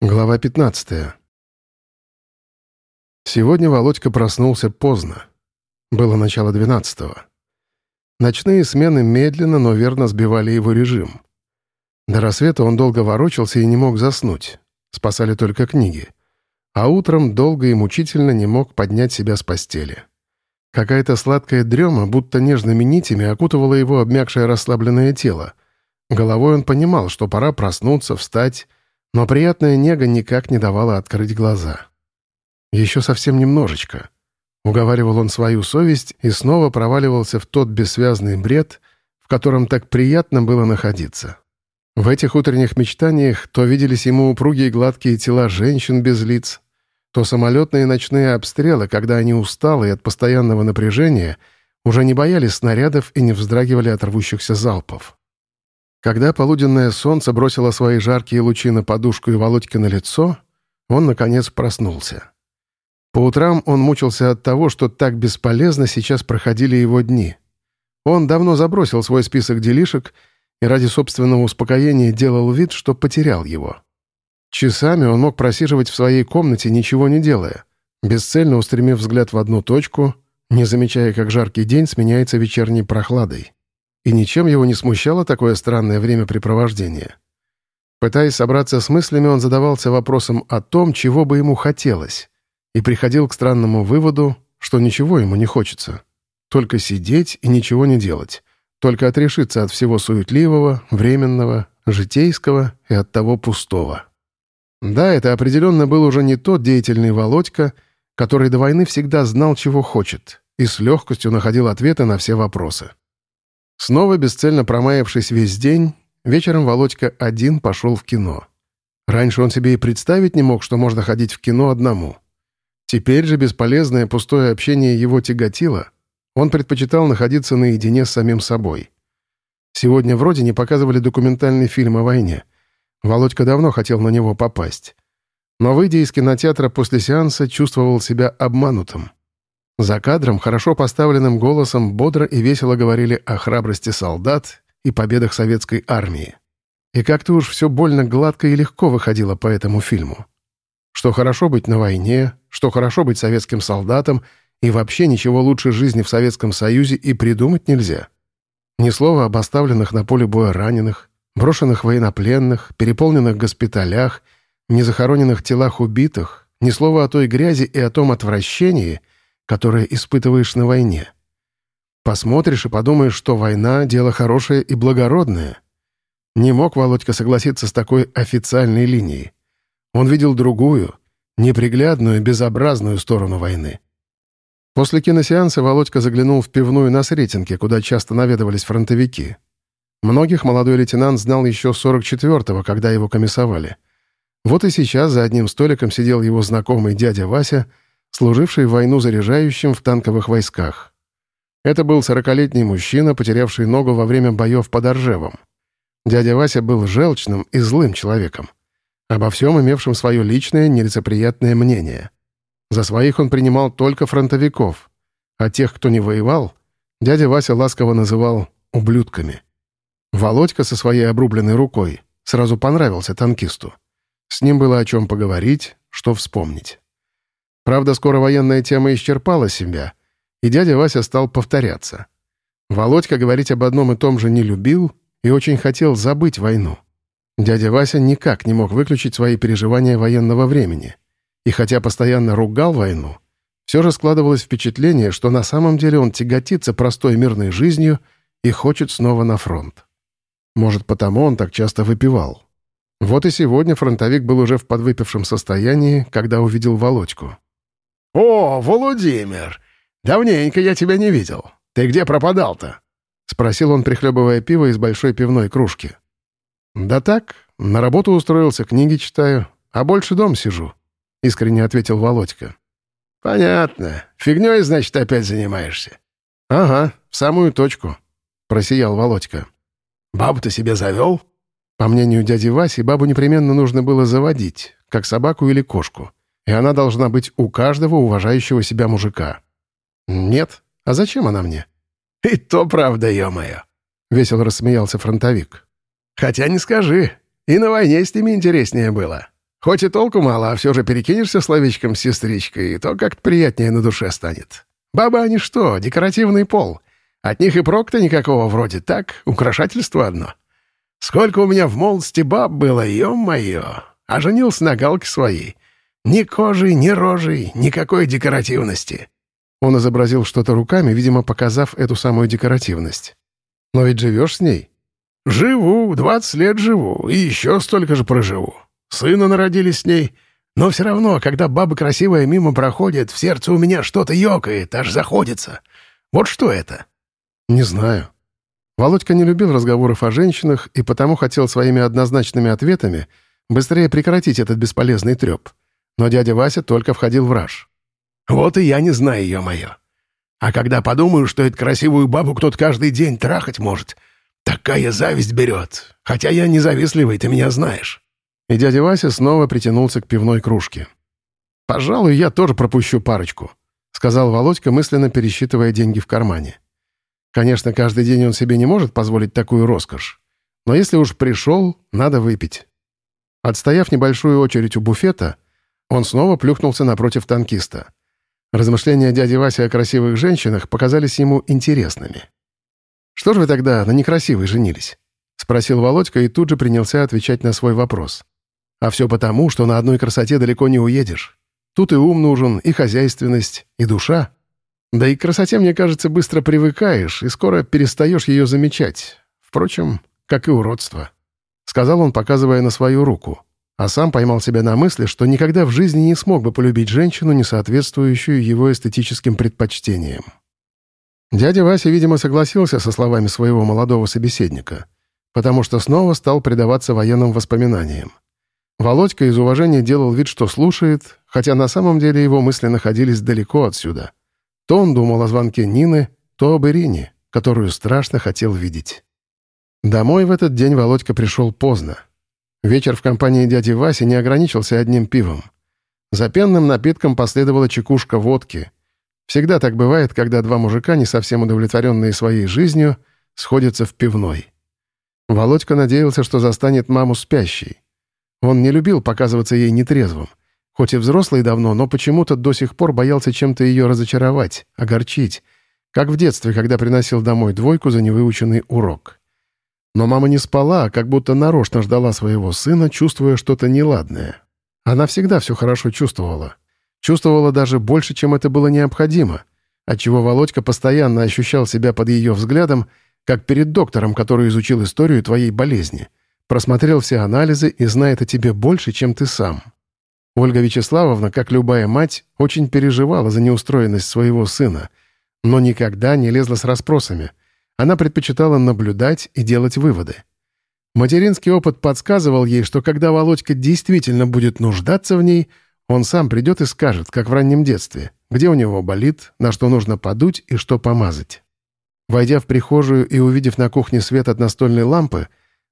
Глава 15. Сегодня Володька проснулся поздно. Было начало двенадцатого. Ночные смены медленно, но верно сбивали его режим. До рассвета он долго ворочался и не мог заснуть. Спасали только книги. А утром долго и мучительно не мог поднять себя с постели. Какая-то сладкая дрема, будто нежными нитями, окутывала его обмякшее расслабленное тело. Головой он понимал, что пора проснуться, встать, но приятная нега никак не давала открыть глаза. Еще совсем немножечко. Уговаривал он свою совесть и снова проваливался в тот бессвязный бред, в котором так приятно было находиться. В этих утренних мечтаниях то виделись ему упругие гладкие тела женщин без лиц, то самолетные ночные обстрелы, когда они усталые от постоянного напряжения, уже не боялись снарядов и не вздрагивали от рвущихся залпов. Когда полуденное солнце бросило свои жаркие лучи на подушку и Володьке на лицо, он, наконец, проснулся. По утрам он мучился от того, что так бесполезно сейчас проходили его дни. Он давно забросил свой список делишек и ради собственного успокоения делал вид, что потерял его. Часами он мог просиживать в своей комнате, ничего не делая, бесцельно устремив взгляд в одну точку, не замечая, как жаркий день сменяется вечерней прохладой и ничем его не смущало такое странное времяпрепровождение. Пытаясь собраться с мыслями, он задавался вопросом о том, чего бы ему хотелось, и приходил к странному выводу, что ничего ему не хочется. Только сидеть и ничего не делать, только отрешиться от всего суетливого, временного, житейского и от того пустого. Да, это определенно был уже не тот деятельный Володька, который до войны всегда знал, чего хочет, и с легкостью находил ответы на все вопросы. Снова бесцельно промаявшись весь день, вечером Володька один пошел в кино. Раньше он себе и представить не мог, что можно ходить в кино одному. Теперь же бесполезное пустое общение его тяготило. Он предпочитал находиться наедине с самим собой. Сегодня вроде не показывали документальный фильм о войне. Володька давно хотел на него попасть. Но, выйдя из кинотеатра после сеанса, чувствовал себя обманутым. За кадром хорошо поставленным голосом бодро и весело говорили о храбрости солдат и победах советской армии. И как-то уж все больно гладко и легко выходило по этому фильму. Что хорошо быть на войне, что хорошо быть советским солдатом, и вообще ничего лучше жизни в Советском Союзе и придумать нельзя. Ни слова об оставленных на поле боя раненых, брошенных военнопленных, переполненных госпиталях, незахороненных телах убитых, ни слова о той грязи и о том отвращении — которое испытываешь на войне. Посмотришь и подумаешь, что война — дело хорошее и благородное. Не мог Володька согласиться с такой официальной линией. Он видел другую, неприглядную, безобразную сторону войны. После киносеанса Володька заглянул в пивную на Сретенке, куда часто наведывались фронтовики. Многих молодой лейтенант знал еще 44-го, когда его комиссовали. Вот и сейчас за одним столиком сидел его знакомый дядя Вася — служивший войну заряжающим в танковых войсках. Это был сорокалетний мужчина, потерявший ногу во время боев под Оржевом. Дядя Вася был желчным и злым человеком, обо всем имевшим свое личное нелицеприятное мнение. За своих он принимал только фронтовиков, а тех, кто не воевал, дядя Вася ласково называл «ублюдками». Володька со своей обрубленной рукой сразу понравился танкисту. С ним было о чем поговорить, что вспомнить. Правда, скоро военная тема исчерпала себя, и дядя Вася стал повторяться. Володька говорить об одном и том же не любил и очень хотел забыть войну. Дядя Вася никак не мог выключить свои переживания военного времени. И хотя постоянно ругал войну, все же складывалось впечатление, что на самом деле он тяготится простой мирной жизнью и хочет снова на фронт. Может, потому он так часто выпивал. Вот и сегодня фронтовик был уже в подвыпившем состоянии, когда увидел Володьку. «О, Владимир! Давненько я тебя не видел. Ты где пропадал-то?» — спросил он, прихлебывая пиво из большой пивной кружки. «Да так, на работу устроился, книги читаю, а больше дом сижу», — искренне ответил Володька. «Понятно. Фигней, значит, опять занимаешься?» «Ага, в самую точку», — просиял Володька. «Бабу ты себе завел?» По мнению дяди Васи, бабу непременно нужно было заводить, как собаку или кошку и она должна быть у каждого уважающего себя мужика. Нет? А зачем она мне? И то правда, ё-моё. Весело рассмеялся фронтовик. Хотя не скажи, и на войне с ними интереснее было. Хоть и толку мало, а все же перекинешься словечком с сестричкой, и то как-то приятнее на душе станет. Бабы они что, декоративный пол. От них и прок-то никакого вроде, так, украшательство одно. Сколько у меня в молодости баб было, ё-моё. А женился на галке своей. Ни кожи, ни рожей, никакой декоративности. Он изобразил что-то руками, видимо, показав эту самую декоративность. «Но ведь живешь с ней?» «Живу, двадцать лет живу, и еще столько же проживу. Сына народились с ней. Но все равно, когда баба красивая мимо проходит, в сердце у меня что-то ёкает, аж заходится. Вот что это?» «Не знаю». Володька не любил разговоров о женщинах и потому хотел своими однозначными ответами быстрее прекратить этот бесполезный треп. Но дядя Вася только входил в раж. «Вот и я не знаю, ее мое. А когда подумаю, что эту красивую бабу кто-то каждый день трахать может, такая зависть берет. Хотя я независтливый, ты меня знаешь». И дядя Вася снова притянулся к пивной кружке. «Пожалуй, я тоже пропущу парочку», — сказал Володька, мысленно пересчитывая деньги в кармане. Конечно, каждый день он себе не может позволить такую роскошь. Но если уж пришел, надо выпить. Отстояв небольшую очередь у буфета, он снова плюхнулся напротив танкиста. Размышления дяди Васи о красивых женщинах показались ему интересными. «Что же вы тогда на некрасивой женились?» — спросил Володька и тут же принялся отвечать на свой вопрос. «А все потому, что на одной красоте далеко не уедешь. Тут и ум нужен, и хозяйственность, и душа. Да и к красоте, мне кажется, быстро привыкаешь и скоро перестаешь ее замечать. Впрочем, как и уродство», — сказал он, показывая на свою руку а сам поймал себя на мысли, что никогда в жизни не смог бы полюбить женщину, не соответствующую его эстетическим предпочтениям. Дядя Вася, видимо, согласился со словами своего молодого собеседника, потому что снова стал предаваться военным воспоминаниям. Володька из уважения делал вид, что слушает, хотя на самом деле его мысли находились далеко отсюда. То он думал о звонке Нины, то об Ирине, которую страшно хотел видеть. Домой в этот день Володька пришел поздно. Вечер в компании дяди Васи не ограничился одним пивом. За пенным напитком последовала чекушка водки. Всегда так бывает, когда два мужика, не совсем удовлетворенные своей жизнью, сходятся в пивной. Володька надеялся, что застанет маму спящей. Он не любил показываться ей нетрезвым. Хоть и взрослый давно, но почему-то до сих пор боялся чем-то ее разочаровать, огорчить, как в детстве, когда приносил домой двойку за невыученный урок. Но мама не спала, а как будто нарочно ждала своего сына, чувствуя что-то неладное. Она всегда все хорошо чувствовала. Чувствовала даже больше, чем это было необходимо, отчего Володька постоянно ощущал себя под ее взглядом, как перед доктором, который изучил историю твоей болезни, просмотрел все анализы и знает о тебе больше, чем ты сам. Ольга Вячеславовна, как любая мать, очень переживала за неустроенность своего сына, но никогда не лезла с расспросами — она предпочитала наблюдать и делать выводы. Материнский опыт подсказывал ей, что когда Володька действительно будет нуждаться в ней, он сам придет и скажет, как в раннем детстве, где у него болит, на что нужно подуть и что помазать. Войдя в прихожую и увидев на кухне свет от настольной лампы,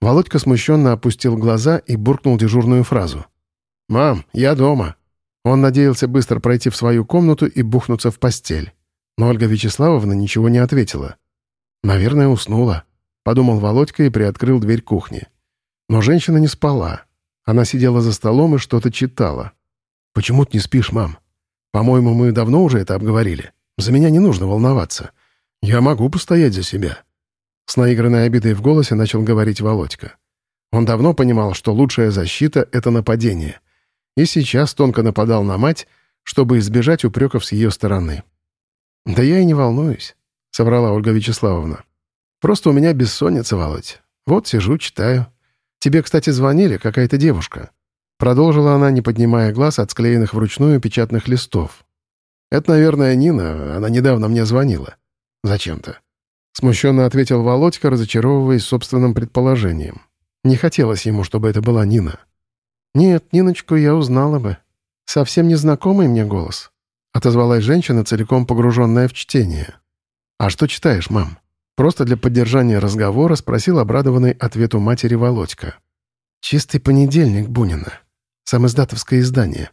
Володька смущенно опустил глаза и буркнул дежурную фразу. «Мам, я дома». Он надеялся быстро пройти в свою комнату и бухнуться в постель. Но Ольга Вячеславовна ничего не ответила. «Наверное, уснула», — подумал Володька и приоткрыл дверь кухни. Но женщина не спала. Она сидела за столом и что-то читала. «Почему ты не спишь, мам? По-моему, мы давно уже это обговорили. За меня не нужно волноваться. Я могу постоять за себя». С наигранной обидой в голосе начал говорить Володька. Он давно понимал, что лучшая защита — это нападение. И сейчас тонко нападал на мать, чтобы избежать упреков с ее стороны. «Да я и не волнуюсь. — соврала Ольга Вячеславовна. «Просто у меня бессонница, Володь. Вот сижу, читаю. Тебе, кстати, звонили, какая-то девушка». Продолжила она, не поднимая глаз от склеенных вручную печатных листов. «Это, наверное, Нина. Она недавно мне звонила. Зачем-то». Смущенно ответил Володька, разочаровываясь собственным предположением. Не хотелось ему, чтобы это была Нина. «Нет, Ниночку я узнала бы. Совсем незнакомый мне голос», — отозвалась женщина, целиком погруженная в чтение. «А что читаешь, мам?» Просто для поддержания разговора спросил обрадованный ответу матери Володька. «Чистый понедельник Бунина. Самоиздатовское издание.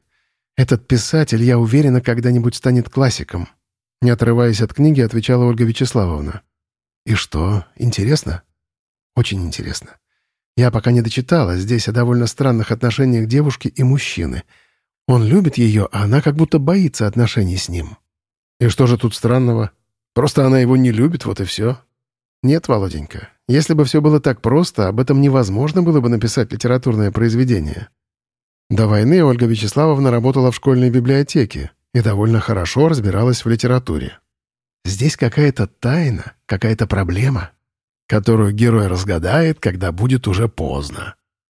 Этот писатель, я уверена, когда-нибудь станет классиком». Не отрываясь от книги, отвечала Ольга Вячеславовна. «И что, интересно?» «Очень интересно. Я пока не дочитала здесь о довольно странных отношениях девушки и мужчины. Он любит ее, а она как будто боится отношений с ним. И что же тут странного? Просто она его не любит, вот и все. Нет, Володенька, если бы все было так просто, об этом невозможно было бы написать литературное произведение. До войны Ольга Вячеславовна работала в школьной библиотеке и довольно хорошо разбиралась в литературе. Здесь какая-то тайна, какая-то проблема, которую герой разгадает, когда будет уже поздно.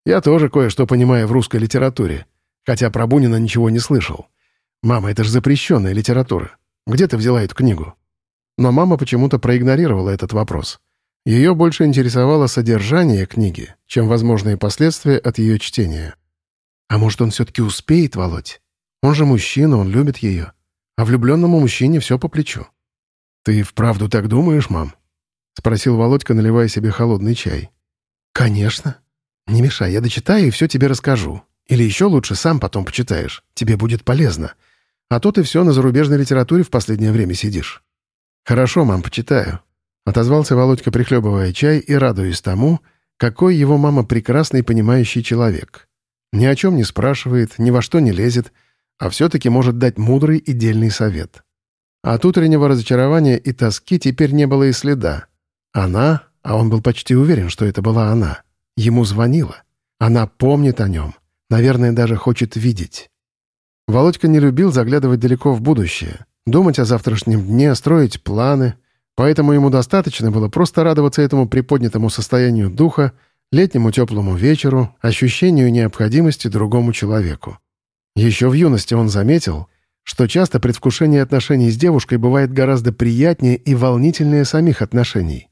Я тоже кое-что понимаю в русской литературе, хотя про Бунина ничего не слышал. Мама, это же запрещенная литература. Где ты взяла эту книгу? Но мама почему-то проигнорировала этот вопрос. Ее больше интересовало содержание книги, чем возможные последствия от ее чтения. А может, он все-таки успеет, Володь? Он же мужчина, он любит ее. А влюбленному мужчине все по плечу. «Ты вправду так думаешь, мам?» — спросил Володька, наливая себе холодный чай. «Конечно. Не мешай, я дочитаю и все тебе расскажу. Или еще лучше сам потом почитаешь. Тебе будет полезно. А то ты все на зарубежной литературе в последнее время сидишь». «Хорошо, мам, почитаю», — отозвался Володька, прихлебывая чай и радуясь тому, какой его мама прекрасный понимающий человек. Ни о чем не спрашивает, ни во что не лезет, а все-таки может дать мудрый и дельный совет. От утреннего разочарования и тоски теперь не было и следа. Она, а он был почти уверен, что это была она, ему звонила. Она помнит о нем, наверное, даже хочет видеть. Володька не любил заглядывать далеко в будущее, думать о завтрашнем дне, строить планы, поэтому ему достаточно было просто радоваться этому приподнятому состоянию духа летнему теплому вечеру, ощущению необходимости другому человеку. Еще в юности он заметил, что часто предвкушение отношений с девушкой бывает гораздо приятнее и волнительнее самих отношений.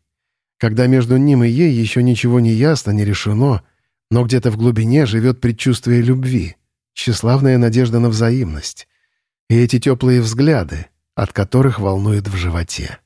Когда между ним и ей еще ничего не ясно, не решено, но где-то в глубине живет предчувствие любви, тщеславная надежда на взаимность и эти теплые взгляды, от которых волнует в животе.